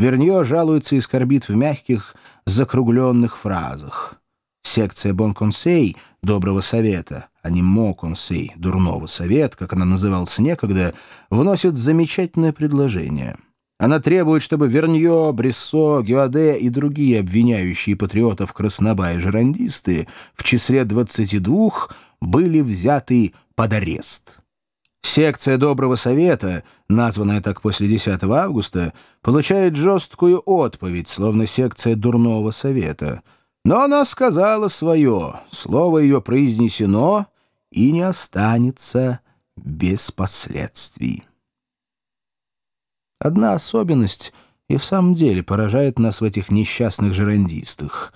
Вернье жалуется и скорбит в мягких, закругленных фразах. Секция «Бон-консей» — «доброго совета», а не «мо-консей» — «дурного совета», как она называлась некогда, вносит замечательное предложение. Она требует, чтобы Вернье, Брессо, Гюаде и другие обвиняющие патриотов Красноба и жерандисты в числе 22 были взяты под арест. Секция Доброго Совета, названная так после 10 августа, получает жесткую отповедь, словно секция Дурного Совета. Но она сказала свое, слово ее произнесено и не останется без последствий. Одна особенность и в самом деле поражает нас в этих несчастных жерандистах.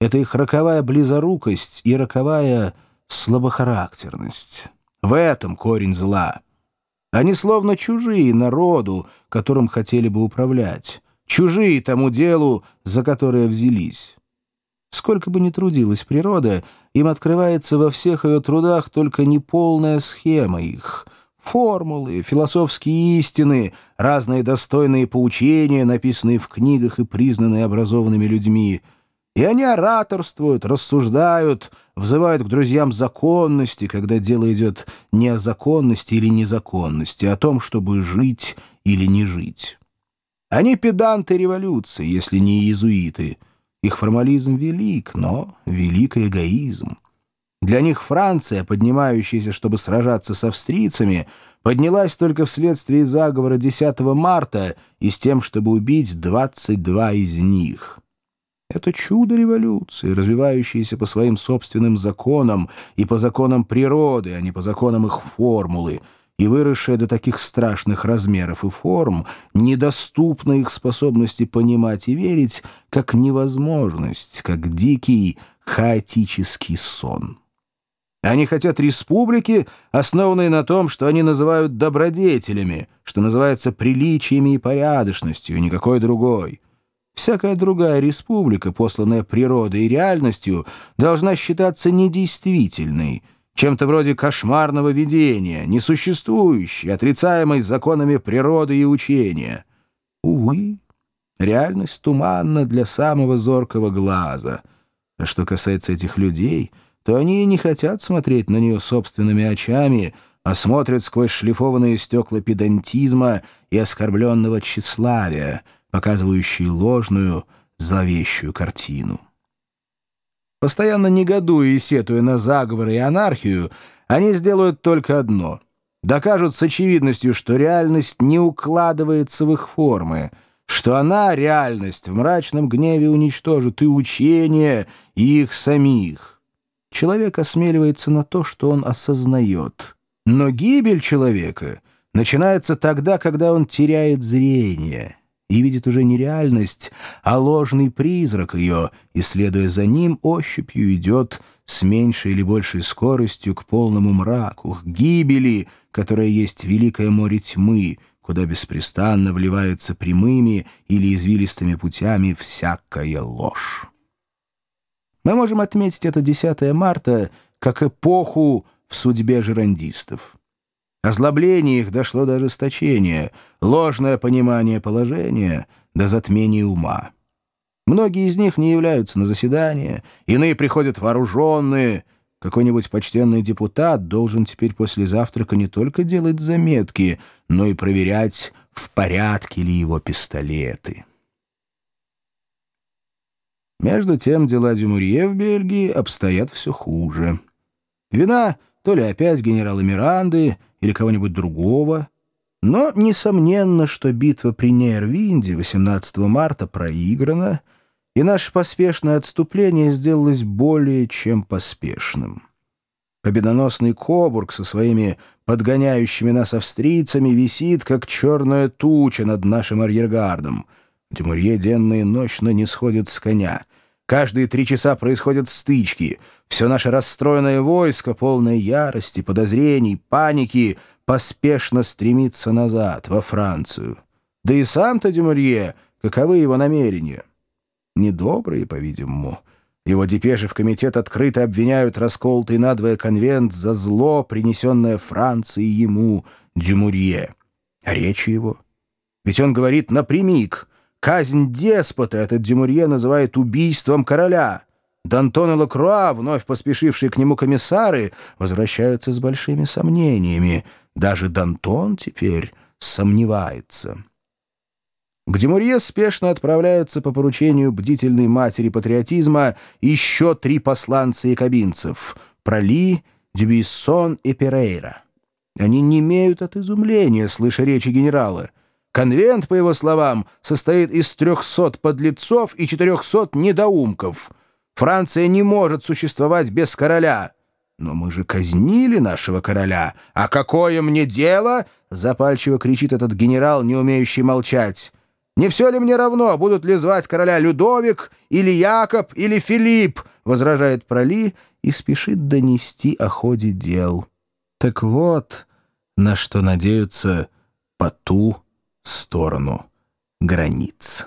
Это их роковая близорукость и роковая слабохарактерность. В этом корень зла. Они словно чужие народу, которым хотели бы управлять, чужие тому делу, за которое взялись. Сколько бы ни трудилась природа, им открывается во всех ее трудах только неполная схема их — формулы, философские истины, разные достойные поучения, написанные в книгах и признанные образованными людьми — и они ораторствуют, рассуждают, взывают к друзьям законности, когда дело идет не о законности или незаконности, а о том, чтобы жить или не жить. Они педанты революции, если не иезуиты. Их формализм велик, но велик эгоизм. Для них Франция, поднимающаяся, чтобы сражаться с австрийцами, поднялась только вследствие заговора 10 марта и с тем, чтобы убить 22 из них. Это чудо революции, развивающееся по своим собственным законам и по законам природы, а не по законам их формулы, и выросшее до таких страшных размеров и форм, недоступно их способности понимать и верить, как невозможность, как дикий хаотический сон. Они хотят республики, основанной на том, что они называют добродетелями, что называется приличиями и порядочностью, и никакой другой. Всякая другая республика, посланная природой и реальностью, должна считаться недействительной, чем-то вроде кошмарного видения, несуществующей, отрицаемой законами природы и учения. Увы, реальность туманна для самого зоркого глаза. А что касается этих людей, то они не хотят смотреть на нее собственными очами, а смотрят сквозь шлифованные стекла педантизма и оскорбленного тщеславия — показывающие ложную, зловещую картину. Постоянно негодуя и сетуя на заговоры и анархию, они сделают только одно — докажут с очевидностью, что реальность не укладывается в их формы, что она, реальность, в мрачном гневе уничтожит и учение, и их самих. Человек осмеливается на то, что он осознает. Но гибель человека начинается тогда, когда он теряет зрение — и видит уже не реальность, а ложный призрак ее, и, следуя за ним, ощупью идет с меньшей или большей скоростью к полному мраку, к гибели, которая есть великое море тьмы, куда беспрестанно вливается прямыми или извилистыми путями всякая ложь. Мы можем отметить это 10 марта как эпоху в судьбе жерандистов. Озлобление их дошло до ожесточения, ложное понимание положения до затмения ума. Многие из них не являются на заседание, иные приходят вооруженные. Какой-нибудь почтенный депутат должен теперь после завтрака не только делать заметки, но и проверять, в порядке ли его пистолеты. Между тем дела Дюмурье в Бельгии обстоят все хуже. Вина то ли опять генерала Миранды, или кого-нибудь другого. Но несомненно, что битва при Нейрвинде 18 марта проиграна, и наше поспешное отступление сделалось более чем поспешным. Победоносный Кобург со своими подгоняющими нас австрийцами висит, как черная туча над нашим арьергардом. Тимурье денно и ночно не сходит с коня — Каждые три часа происходят стычки. Все наше расстроенное войско, полное ярости, подозрений, паники, поспешно стремится назад, во Францию. Да и сам-то Дюмурье, каковы его намерения? Недобрые, по-видимому. Его депеши в комитет открыто обвиняют расколотый надвое конвент за зло, принесенное Франции ему, Дюмурье. А речи его? Ведь он говорит напрямик — Казнь деспота этот Дюмурье называет убийством короля. Д'Антон и Лакруа, вновь поспешившие к нему комиссары, возвращаются с большими сомнениями. Даже Д'Антон теперь сомневается. К Демурье спешно отправляются по поручению бдительной матери патриотизма еще три посланца якобинцев — Проли, Дюбиссон и Перейра. Они не имеют от изумления, слыша речи генерала. Конвент, по его словам, состоит из трехсот подлецов и четырехсот недоумков. Франция не может существовать без короля. «Но мы же казнили нашего короля. А какое мне дело?» — запальчиво кричит этот генерал, не умеющий молчать. «Не все ли мне равно, будут ли звать короля Людовик, или Якоб, или Филипп?» — возражает Проли и спешит донести о ходе дел. Так вот, на что надеются по ту сторону границ.